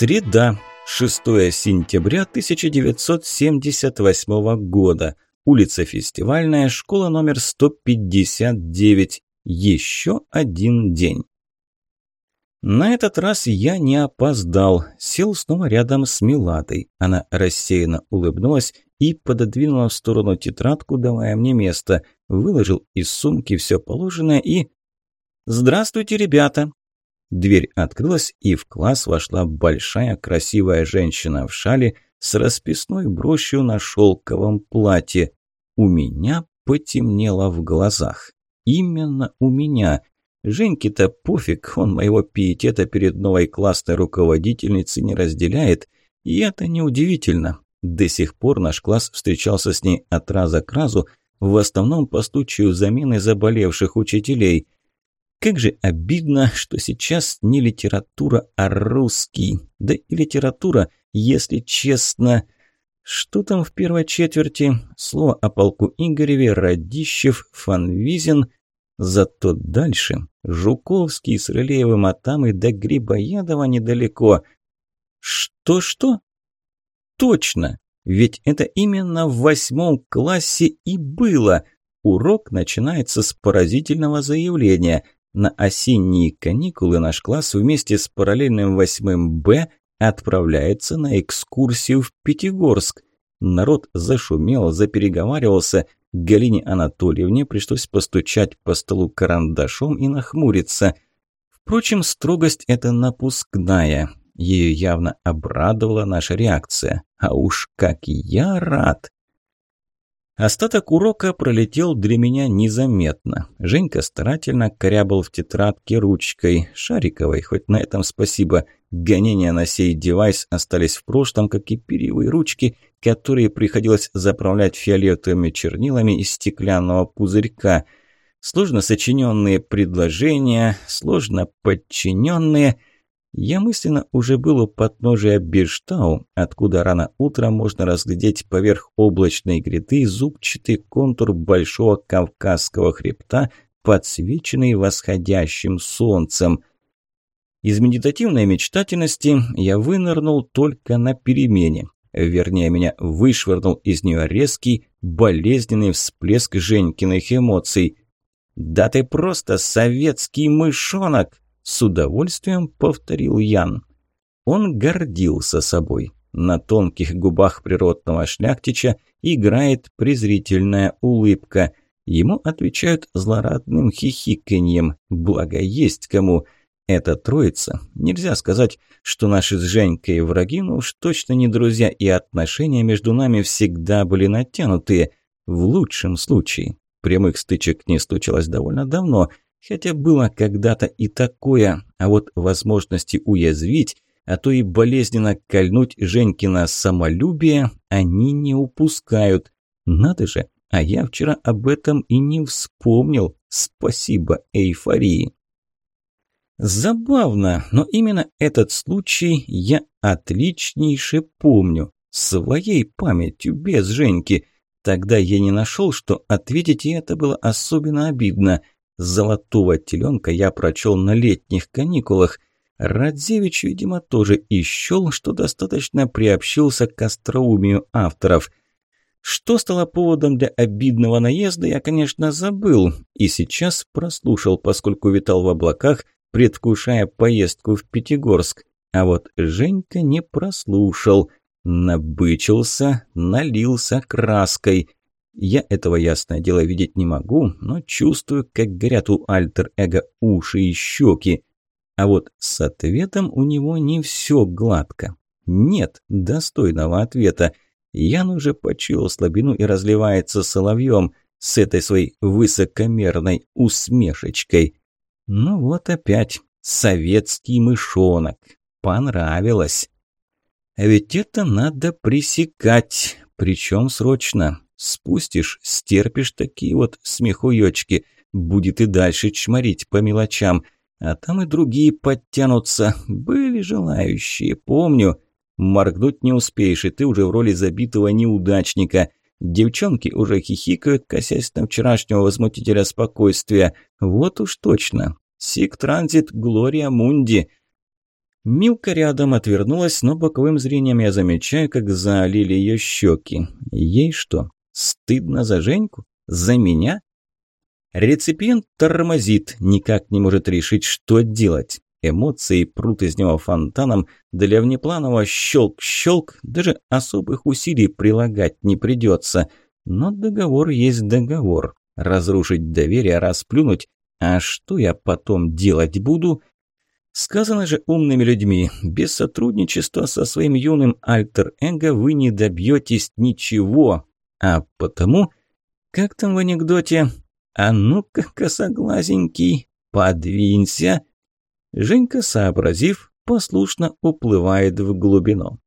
Среда, 6 сентября 1978 года. Улица Фестивальная, школа номер 159. Еще один день. На этот раз я не опоздал. Сел снова рядом с Милатой. Она рассеянно улыбнулась и пододвинула в сторону тетрадку, давая мне место. Выложил из сумки все положенное и... «Здравствуйте, ребята!» Дверь открылась, и в класс вошла большая красивая женщина в шале с расписной брошью на шелковом платье. У меня потемнело в глазах. Именно у меня. Женьке-то пофиг, он моего пиетета перед новой классной руководительницей не разделяет. И это неудивительно. До сих пор наш класс встречался с ней от раза к разу, в основном по случаю замены заболевших учителей – как же обидно, что сейчас не литература, а русский. Да и литература, если честно... Что там в первой четверти? Слово о полку Игореве, Радищев, Фанвизин. Зато дальше Жуковский с Рылеевым, а там и до Грибоядова недалеко. Что-что? Точно! Ведь это именно в восьмом классе и было. Урок начинается с поразительного заявления – на осенние каникулы наш класс вместе с параллельным 8 Б отправляется на экскурсию в Пятигорск. Народ зашумел, запереговаривался. Галине Анатольевне пришлось постучать по столу карандашом и нахмуриться. Впрочем, строгость эта напускная. Ее явно обрадовала наша реакция. А уж как я рад! Остаток урока пролетел для меня незаметно. Женька старательно корябал в тетрадке ручкой, шариковой, хоть на этом спасибо. Гонения на сей девайс остались в прошлом, как и перьевые ручки, которые приходилось заправлять фиолетовыми чернилами из стеклянного пузырька. Сложно сочиненные предложения, сложно подчиненные – я мысленно уже был у подножия Бирштау, откуда рано утром можно разглядеть поверх облачной гряды зубчатый контур большого Кавказского хребта, подсвеченный восходящим солнцем. Из медитативной мечтательности я вынырнул только на перемене. Вернее, меня вышвырнул из нее резкий, болезненный всплеск Женькиных эмоций. «Да ты просто советский мышонок!» С удовольствием повторил Ян. Он гордился собой. На тонких губах природного шляхтича играет презрительная улыбка. Ему отвечают злорадным хихиканьем, благо есть кому. Эта троица, нельзя сказать, что наши с Женькой враги, но уж точно не друзья, и отношения между нами всегда были натянутые. В лучшем случае. Прямых стычек не случилось довольно давно – Хотя было когда-то и такое, а вот возможности уязвить, а то и болезненно кольнуть Женькина самолюбие они не упускают. Надо же, а я вчера об этом и не вспомнил. Спасибо эйфории. Забавно, но именно этот случай я отличнейше помню. Своей памятью, без Женьки. Тогда я не нашел, что ответить, и это было особенно обидно – Золотого теленка я прочел на летних каникулах. Радзевич, видимо, тоже ищел, что достаточно приобщился к остроумию авторов. Что стало поводом для обидного наезда, я, конечно, забыл. И сейчас прослушал, поскольку витал в облаках, предвкушая поездку в Пятигорск. А вот Женька не прослушал. Набычился, налился краской. Я этого, ясное дело, видеть не могу, но чувствую, как горят у альтер-эго уши и щеки. А вот с ответом у него не все гладко. Нет достойного ответа. Ян уже почуял слабину и разливается соловьем с этой своей высокомерной усмешечкой. Ну вот опять советский мышонок. Понравилось. А ведь это надо пресекать, причем срочно. Спустишь, стерпишь такие вот смехуёчки. Будет и дальше чморить по мелочам. А там и другие подтянутся. Были желающие, помню. Моргнуть не успеешь, и ты уже в роли забитого неудачника. Девчонки уже хихикают, косясь на вчерашнего возмутителя спокойствия. Вот уж точно. Сик Транзит Глория Мунди. Милка рядом отвернулась, но боковым зрением я замечаю, как залили ее щеки. Ей что, стыдно за Женьку? За меня? Реципиент тормозит, никак не может решить, что делать. Эмоции прут из него фонтаном, для внепланового щелк-щелк даже особых усилий прилагать не придется. Но договор есть договор. Разрушить доверие, расплюнуть. А что я потом делать буду? Сказано же умными людьми, без сотрудничества со своим юным альтер-эго вы не добьетесь ничего. А потому, как там в анекдоте, «А ну-ка, косоглазенький, подвинься!» Женька, сообразив, послушно уплывает в глубину.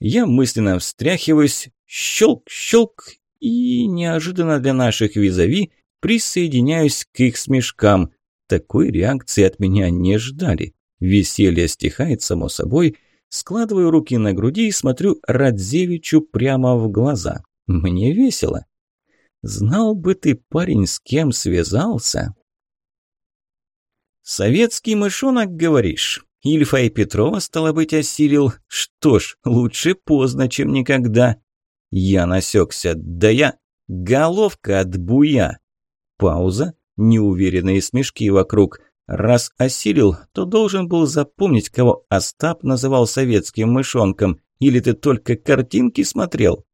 Я мысленно встряхиваюсь, щелк-щелк, и неожиданно для наших визави присоединяюсь к их смешкам. Такой реакции от меня не ждали. Веселье стихает само собой, складываю руки на груди и смотрю Радзевичу прямо в глаза. Мне весело. Знал бы ты, парень, с кем связался. Советский мышонок, говоришь? Ильфа и Петрова, стало быть, осилил. Что ж, лучше поздно, чем никогда. Я насекся. Да я... Головка от буя. Пауза. Неуверенные смешки вокруг. Раз осилил, то должен был запомнить, кого Остап называл советским мышонком. Или ты только картинки смотрел?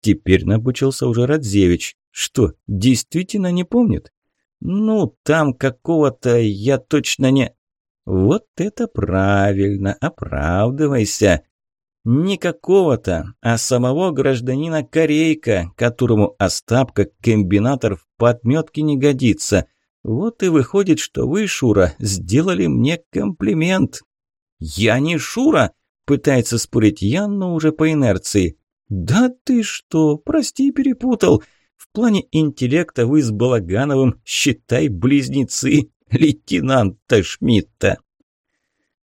Теперь набучился уже Радзевич. Что, действительно не помнит? Ну, там какого-то я точно не... Вот это правильно, оправдывайся. Не какого-то, а самого гражданина Корейка, которому Остап как комбинатор в подметке не годится. Вот и выходит, что вы, Шура, сделали мне комплимент. Я не Шура, пытается спорить Ян, но уже по инерции. «Да ты что, прости, перепутал. В плане интеллекта вы с Балагановым, считай, близнецы лейтенанта Шмидта».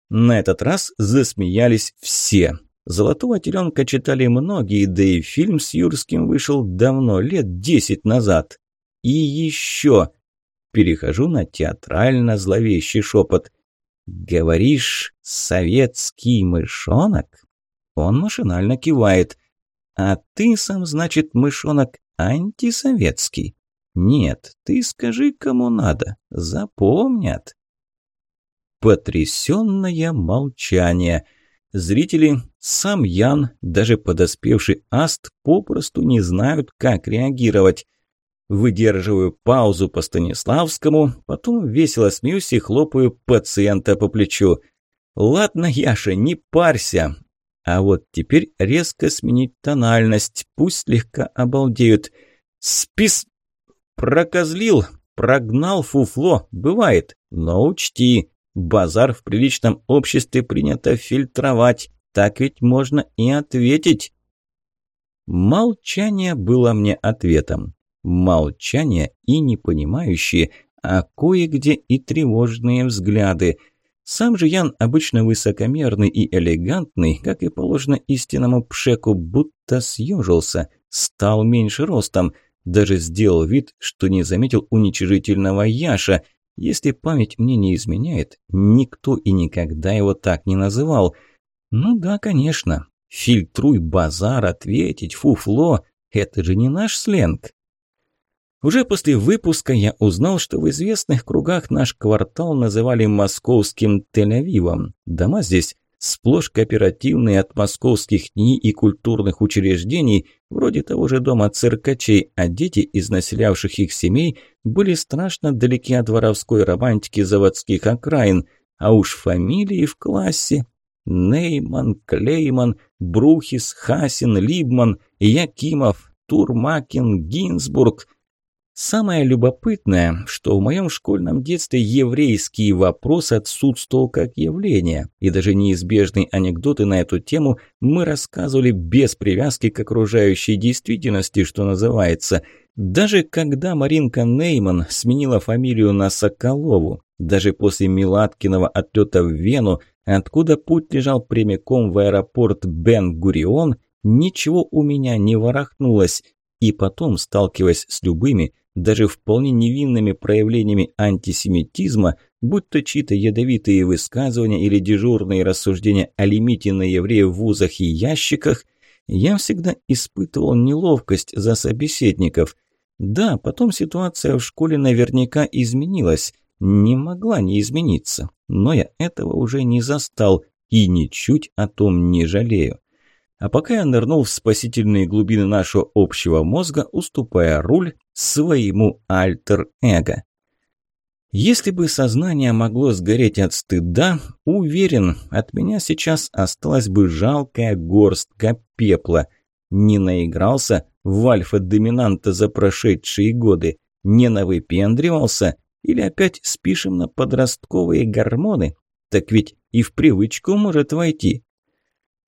На этот раз засмеялись все. «Золотого теленка» читали многие, да и фильм с Юрским вышел давно, лет десять назад. И еще. Перехожу на театрально-зловещий шепот. «Говоришь, советский мышонок?» Он машинально кивает. А ты сам, значит, мышонок антисоветский. Нет, ты скажи, кому надо, запомнят. Потрясенное молчание. Зрители, сам Ян, даже подоспевший Аст, попросту не знают, как реагировать. Выдерживаю паузу по Станиславскому, потом весело смеюсь и хлопаю пациента по плечу. «Ладно, Яша, не парься, а вот теперь резко сменить тональность, пусть слегка обалдеют. Спис... Прокозлил, прогнал фуфло, бывает. Но учти, базар в приличном обществе принято фильтровать. Так ведь можно и ответить. Молчание было мне ответом. Молчание и непонимающие, а кое-где и тревожные взгляды – сам же Ян, обычно высокомерный и элегантный, как и положено истинному пшеку, будто съежился, стал меньше ростом, даже сделал вид, что не заметил уничижительного Яша. Если память мне не изменяет, никто и никогда его так не называл. Ну да, конечно, фильтруй базар, ответить, фуфло, это же не наш сленг. Уже после выпуска я узнал, что в известных кругах наш квартал называли московским Тель-Авивом. Дома здесь сплошь кооперативные от московских НИИ и культурных учреждений, вроде того же дома циркачей, а дети из населявших их семей были страшно далеки от воровской романтики заводских окраин, а уж фамилии в классе. Нейман, Клейман, Брухис, Хасин, Либман, Якимов, Турмакин, Гинзбург – Самое любопытное, что в моем школьном детстве еврейский вопрос отсутствовал как явление, и даже неизбежные анекдоты на эту тему мы рассказывали без привязки к окружающей действительности, что называется. Даже когда Маринка Нейман сменила фамилию на Соколову, даже после Милаткиного отлета в Вену, откуда путь лежал прямиком в аэропорт Бен-Гурион, ничего у меня не ворохнулось. И потом, сталкиваясь с любыми, даже вполне невинными проявлениями антисемитизма, будь то чьи-то ядовитые высказывания или дежурные рассуждения о лимите на евреев в вузах и ящиках, я всегда испытывал неловкость за собеседников. Да, потом ситуация в школе наверняка изменилась, не могла не измениться, но я этого уже не застал и ничуть о том не жалею. А пока я нырнул в спасительные глубины нашего общего мозга, уступая руль своему альтер-эго. Если бы сознание могло сгореть от стыда, уверен, от меня сейчас осталась бы жалкая горстка пепла. Не наигрался в альфа-доминанта за прошедшие годы, не навыпендривался или опять спишем на подростковые гормоны? Так ведь и в привычку может войти.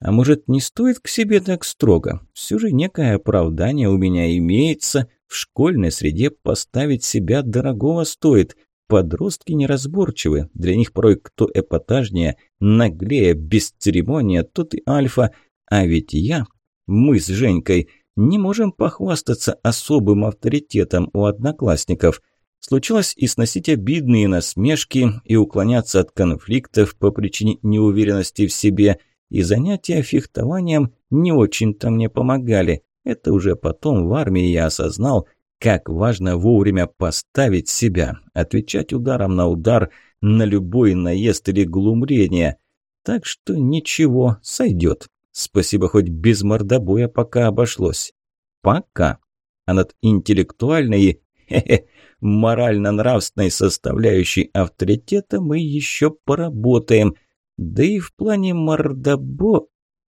А может, не стоит к себе так строго? Все же некое оправдание у меня имеется. В школьной среде поставить себя дорогого стоит. Подростки неразборчивы. Для них порой кто эпатажнее, наглее, без церемония, тот и альфа. А ведь я, мы с Женькой, не можем похвастаться особым авторитетом у одноклассников. Случилось и сносить обидные насмешки, и уклоняться от конфликтов по причине неуверенности в себе – и занятия фехтованием не очень-то мне помогали. Это уже потом в армии я осознал, как важно вовремя поставить себя, отвечать ударом на удар, на любой наезд или глумление. Так что ничего, сойдет. Спасибо, хоть без мордобоя пока обошлось. Пока. А над интеллектуальной и морально-нравственной составляющей авторитета мы еще поработаем – да и в плане мордобо...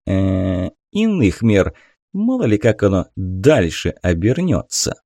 Э, иных мер, мало ли как оно дальше обернется.